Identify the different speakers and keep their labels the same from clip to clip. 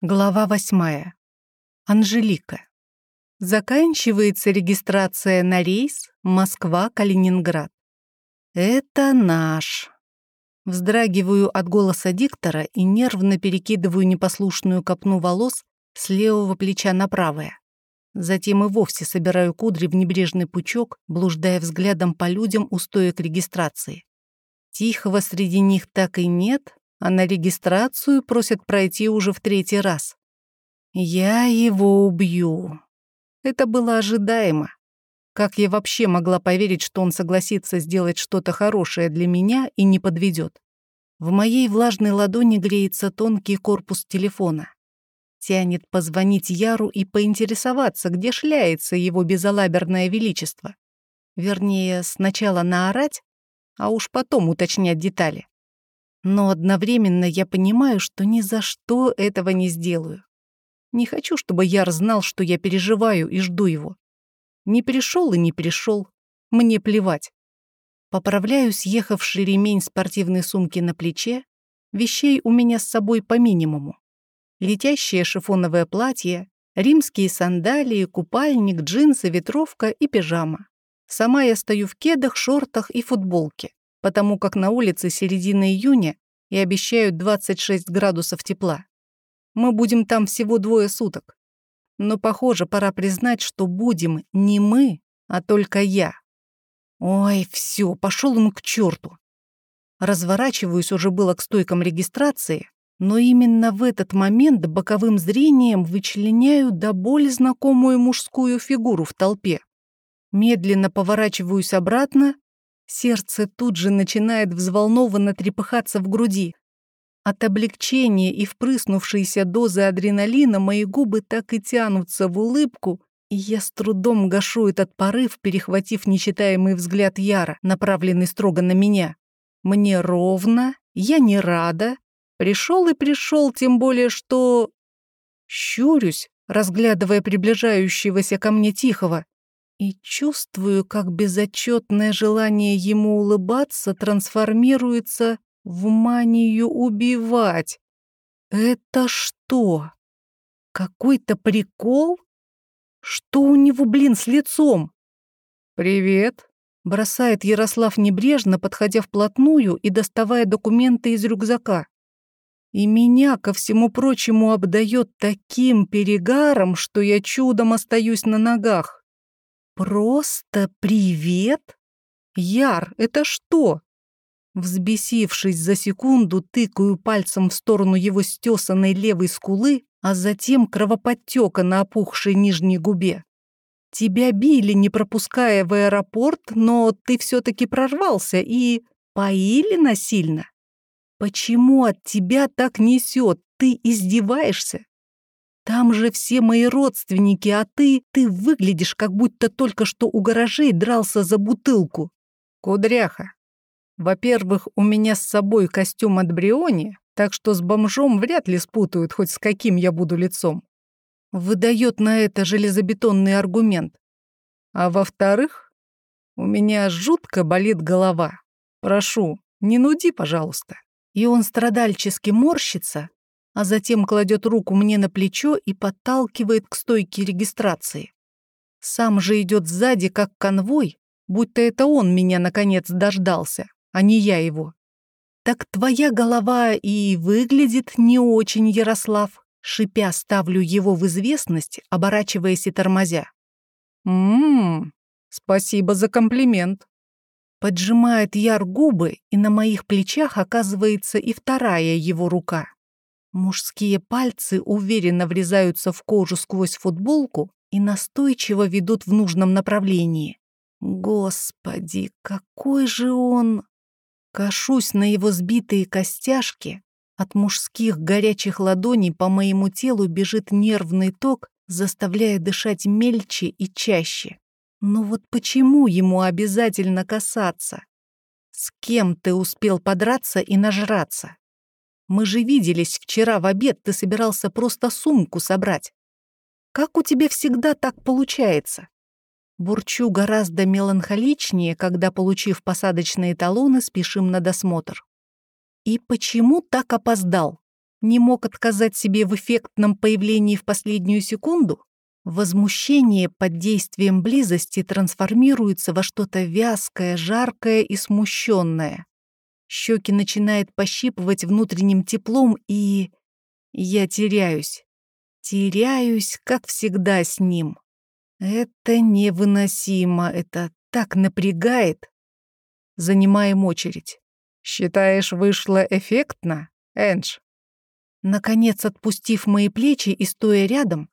Speaker 1: Глава восьмая. Анжелика. Заканчивается регистрация на рейс Москва-Калининград. Это наш. Вздрагиваю от голоса диктора и нервно перекидываю непослушную копну волос с левого плеча на правое. Затем и вовсе собираю кудри в небрежный пучок, блуждая взглядом по людям у стоек регистрации. Тихого среди них так и нет, а на регистрацию просят пройти уже в третий раз. Я его убью. Это было ожидаемо. Как я вообще могла поверить, что он согласится сделать что-то хорошее для меня и не подведет? В моей влажной ладони греется тонкий корпус телефона. Тянет позвонить Яру и поинтересоваться, где шляется его безалаберное величество. Вернее, сначала наорать, а уж потом уточнять детали. Но одновременно я понимаю, что ни за что этого не сделаю. Не хочу, чтобы Яр знал, что я переживаю и жду его. Не пришел и не пришел. Мне плевать. Поправляю съехавший ремень спортивной сумки на плече. Вещей у меня с собой по минимуму. Летящее шифоновое платье, римские сандалии, купальник, джинсы, ветровка и пижама. Сама я стою в кедах, шортах и футболке потому как на улице середина июня и обещают 26 градусов тепла. Мы будем там всего двое суток. Но, похоже, пора признать, что будем не мы, а только я. Ой, все, пошел он к черту. Разворачиваюсь уже было к стойкам регистрации, но именно в этот момент боковым зрением вычленяю до боли знакомую мужскую фигуру в толпе. Медленно поворачиваюсь обратно Сердце тут же начинает взволнованно трепыхаться в груди. От облегчения и впрыснувшейся дозы адреналина мои губы так и тянутся в улыбку, и я с трудом гашу этот порыв, перехватив нечитаемый взгляд Яра, направленный строго на меня. Мне ровно, я не рада. Пришел и пришел, тем более что... Щурюсь, разглядывая приближающегося ко мне Тихого, и чувствую, как безотчетное желание ему улыбаться трансформируется в манию убивать. Это что? Какой-то прикол? Что у него, блин, с лицом? «Привет», — бросает Ярослав небрежно, подходя вплотную и доставая документы из рюкзака. И меня, ко всему прочему, обдает таким перегаром, что я чудом остаюсь на ногах. «Просто привет? Яр, это что?» Взбесившись за секунду, тыкаю пальцем в сторону его стесанной левой скулы, а затем кровоподтека на опухшей нижней губе. «Тебя били, не пропуская в аэропорт, но ты все-таки прорвался и поили насильно. Почему от тебя так несет? Ты издеваешься? Там же все мои родственники, а ты... Ты выглядишь, как будто только что у гаражей дрался за бутылку. Кудряха. Во-первых, у меня с собой костюм от Бриони, так что с бомжом вряд ли спутают, хоть с каким я буду лицом. Выдает на это железобетонный аргумент. А во-вторых, у меня жутко болит голова. Прошу, не нуди, пожалуйста. И он страдальчески морщится, а затем кладет руку мне на плечо и подталкивает к стойке регистрации. Сам же идет сзади, как конвой, будто это он меня наконец дождался, а не я его. «Так твоя голова и выглядит не очень, Ярослав», шипя ставлю его в известность, оборачиваясь и тормозя. «Ммм, спасибо за комплимент». Поджимает Яр губы, и на моих плечах оказывается и вторая его рука. Мужские пальцы уверенно врезаются в кожу сквозь футболку и настойчиво ведут в нужном направлении. Господи, какой же он... Кашусь на его сбитые костяшки. От мужских горячих ладоней по моему телу бежит нервный ток, заставляя дышать мельче и чаще. Но вот почему ему обязательно касаться? С кем ты успел подраться и нажраться? Мы же виделись вчера в обед, ты собирался просто сумку собрать. Как у тебя всегда так получается? Бурчу гораздо меланхоличнее, когда, получив посадочные талоны, спешим на досмотр. И почему так опоздал? Не мог отказать себе в эффектном появлении в последнюю секунду? Возмущение под действием близости трансформируется во что-то вязкое, жаркое и смущенное. Щеки начинает пощипывать внутренним теплом, и... Я теряюсь. Теряюсь, как всегда с ним. Это невыносимо, это так напрягает. Занимаем очередь. Считаешь, вышло эффектно, Эндж? Наконец, отпустив мои плечи и стоя рядом,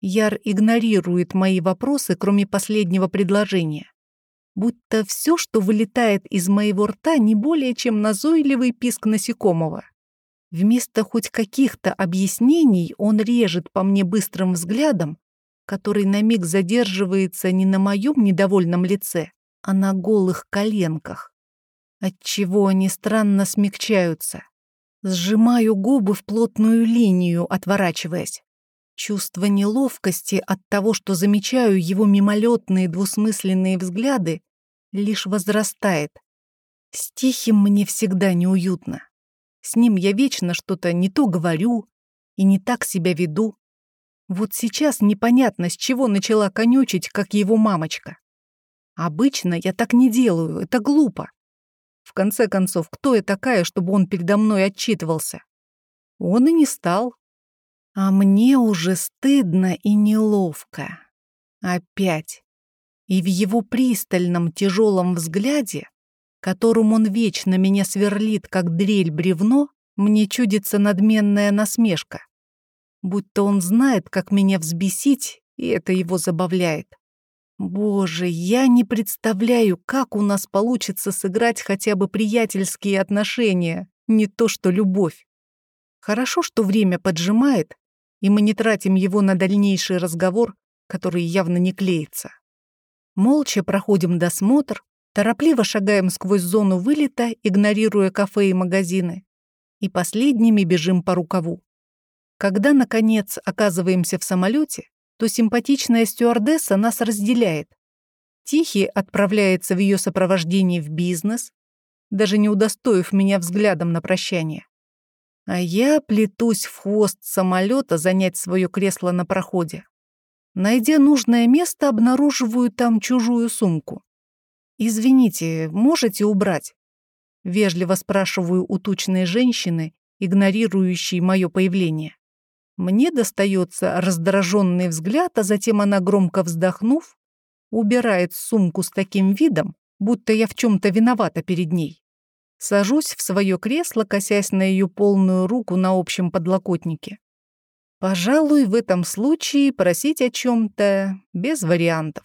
Speaker 1: Яр игнорирует мои вопросы, кроме последнего предложения. Будто все, что вылетает из моего рта, не более чем назойливый писк насекомого. Вместо хоть каких-то объяснений он режет по мне быстрым взглядом, который на миг задерживается не на моем недовольном лице, а на голых коленках. Отчего они странно смягчаются. Сжимаю губы в плотную линию, отворачиваясь. Чувство неловкости от того, что замечаю его мимолетные двусмысленные взгляды, лишь возрастает. С Тихим мне всегда неуютно. С ним я вечно что-то не то говорю и не так себя веду. Вот сейчас непонятно, с чего начала конючить, как его мамочка. Обычно я так не делаю, это глупо. В конце концов, кто я такая, чтобы он передо мной отчитывался? Он и не стал. А мне уже стыдно и неловко. Опять. И в его пристальном тяжелом взгляде, которым он вечно меня сверлит, как дрель бревно, мне чудится надменная насмешка. Будто он знает, как меня взбесить, и это его забавляет. Боже, я не представляю, как у нас получится сыграть хотя бы приятельские отношения, не то что любовь. Хорошо, что время поджимает, и мы не тратим его на дальнейший разговор, который явно не клеится. Молча проходим досмотр, торопливо шагаем сквозь зону вылета, игнорируя кафе и магазины, и последними бежим по рукаву. Когда, наконец, оказываемся в самолете, то симпатичная стюардесса нас разделяет. Тихий отправляется в ее сопровождении в бизнес, даже не удостоив меня взглядом на прощание. А я плетусь в хвост самолета занять свое кресло на проходе. Найдя нужное место, обнаруживаю там чужую сумку. «Извините, можете убрать?» Вежливо спрашиваю у тучной женщины, игнорирующей мое появление. Мне достается раздраженный взгляд, а затем она, громко вздохнув, убирает сумку с таким видом, будто я в чем-то виновата перед ней. Сажусь в свое кресло, косясь на ее полную руку на общем подлокотнике. Пожалуй, в этом случае просить о чем-то без вариантов.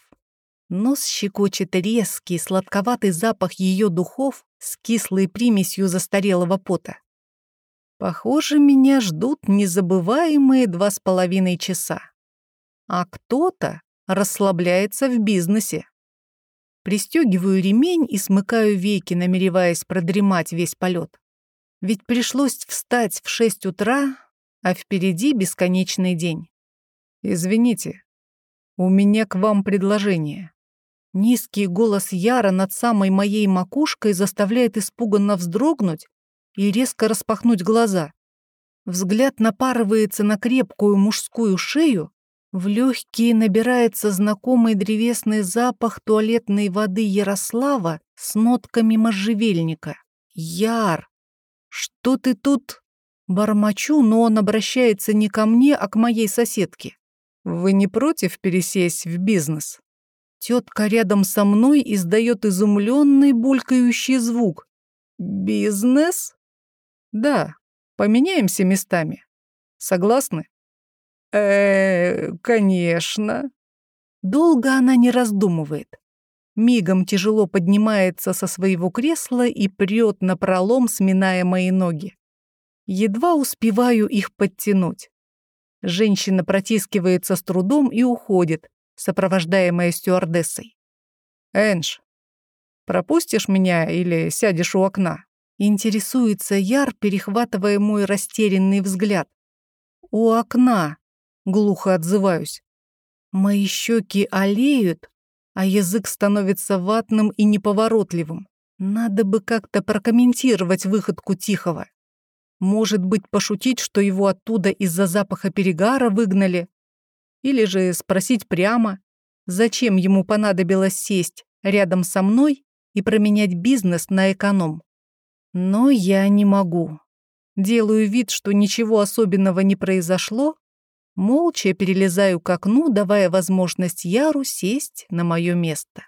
Speaker 1: Нос щекочет резкий, сладковатый запах ее духов с кислой примесью застарелого пота. Похоже, меня ждут незабываемые два с половиной часа. А кто-то расслабляется в бизнесе. Пристегиваю ремень и смыкаю веки, намереваясь продремать весь полет. Ведь пришлось встать в шесть утра, а впереди бесконечный день. Извините, у меня к вам предложение. Низкий голос Яра над самой моей макушкой заставляет испуганно вздрогнуть и резко распахнуть глаза. Взгляд напарывается на крепкую мужскую шею, в легкие набирается знакомый древесный запах туалетной воды Ярослава с нотками можжевельника. Яр! Что ты тут? Бормочу, но он обращается не ко мне, а к моей соседке. Вы не против пересесть в бизнес? Тетка рядом со мной издает изумленный булькающий звук. «Бизнес?» Да, поменяемся местами. Согласны? Э, конечно. Долго она не раздумывает. Мигом тяжело поднимается со своего кресла и прет на пролом, сминая мои ноги. Едва успеваю их подтянуть. Женщина протискивается с трудом и уходит, сопровождаемая стюардессой. «Энж, пропустишь меня или сядешь у окна?» Интересуется Яр, перехватывая мой растерянный взгляд. «У окна», — глухо отзываюсь. Мои щеки олеют, а язык становится ватным и неповоротливым. Надо бы как-то прокомментировать выходку Тихого. Может быть, пошутить, что его оттуда из-за запаха перегара выгнали? Или же спросить прямо, зачем ему понадобилось сесть рядом со мной и променять бизнес на эконом? Но я не могу. Делаю вид, что ничего особенного не произошло, молча перелезаю к окну, давая возможность Яру сесть на мое место.